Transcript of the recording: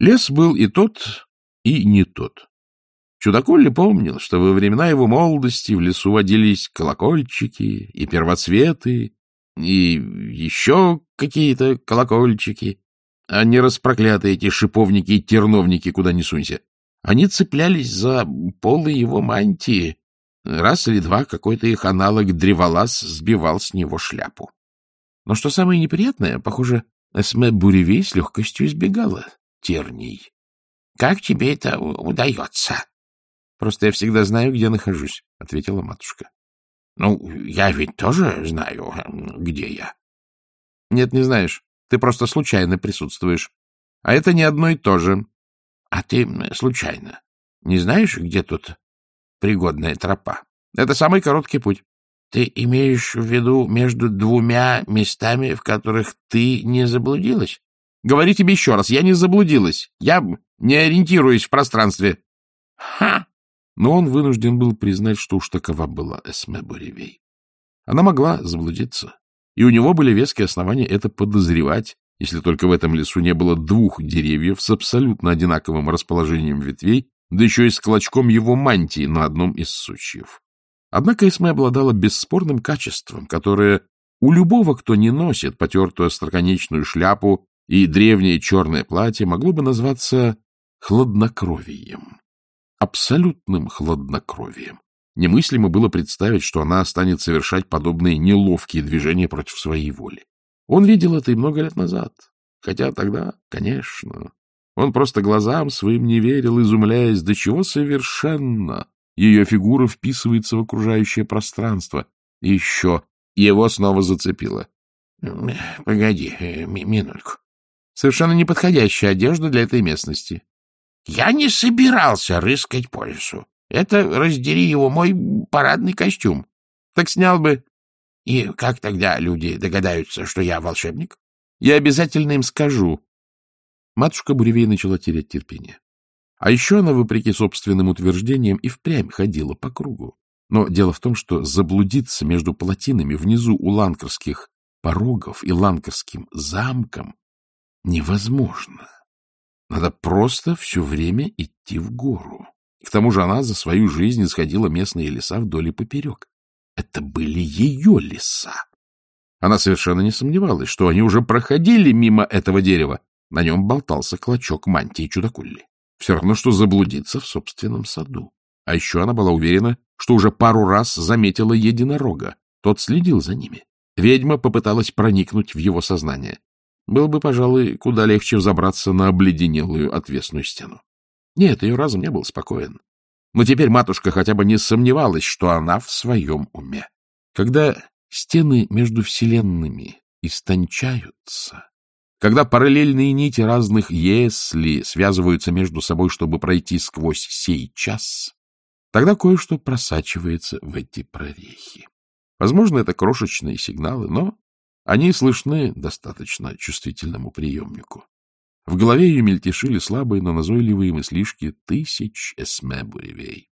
Лес был и тот, и не тот. Чудакулли помнил, что во времена его молодости в лесу водились колокольчики и первоцветы, и еще какие-то колокольчики, а не распроклятые эти шиповники и терновники, куда ни сунься. Они цеплялись за полы его мантии. Раз или два какой-то их аналог древолаз сбивал с него шляпу. Но что самое неприятное, похоже, Эсме Буревей с легкостью избегала терний. — Как тебе это удается? — Просто я всегда знаю, где нахожусь, — ответила матушка. — Ну, я ведь тоже знаю, где я. — Нет, не знаешь. Ты просто случайно присутствуешь. А это не одно и то же. — А ты случайно не знаешь, где тут пригодная тропа? Это самый короткий путь. Ты имеешь в виду между двумя местами, в которых ты не заблудилась? Говори тебе еще раз, я не заблудилась. Я не ориентируюсь в пространстве. Ха! Но он вынужден был признать, что уж такова была Эсме Буревей. Она могла заблудиться, и у него были веские основания это подозревать, если только в этом лесу не было двух деревьев с абсолютно одинаковым расположением ветвей, да еще и с клочком его мантии на одном из сучьев. Однако Эсме обладала бесспорным качеством, которое у любого, кто не носит потертую остроконечную шляпу и древнее черное платье, могло бы назваться хладнокровием. Абсолютным хладнокровием. Немыслимо было представить, что она станет совершать подобные неловкие движения против своей воли. Он видел это и много лет назад. Хотя тогда, конечно, он просто глазам своим не верил, изумляясь, до чего совершенно ее фигура вписывается в окружающее пространство. И еще его снова зацепило. — Погоди, э, минутку. Совершенно неподходящая одежда для этой местности. — Я не собирался рыскать по лесу. Это, раздери его, мой парадный костюм. Так снял бы. И как тогда люди догадаются, что я волшебник? Я обязательно им скажу. Матушка Буревей начала терять терпение. А еще она, вопреки собственным утверждениям, и впрямь ходила по кругу. Но дело в том, что заблудиться между плотинами внизу у ланкерских порогов и ланкерским замком невозможно. Надо просто все время идти в гору. К тому же она за свою жизнь исходила местные леса вдоль и поперек. Это были ее леса. Она совершенно не сомневалась, что они уже проходили мимо этого дерева. На нем болтался клочок мантии чудакулли. Все равно, что заблудиться в собственном саду. А еще она была уверена, что уже пару раз заметила единорога. Тот следил за ними. Ведьма попыталась проникнуть в его сознание. Было бы, пожалуй, куда легче взобраться на обледенелую отвесную стену. Нет, ее разум не был спокоен. Но теперь матушка хотя бы не сомневалась, что она в своем уме. Когда стены между вселенными истончаются, когда параллельные нити разных «если» связываются между собой, чтобы пройти сквозь сей час, тогда кое-что просачивается в эти прорехи. Возможно, это крошечные сигналы, но они слышны достаточно чувствительному приемнику. В голове ее мельтешили слабые, но назойливые мыслишки тысяч эсме буревей.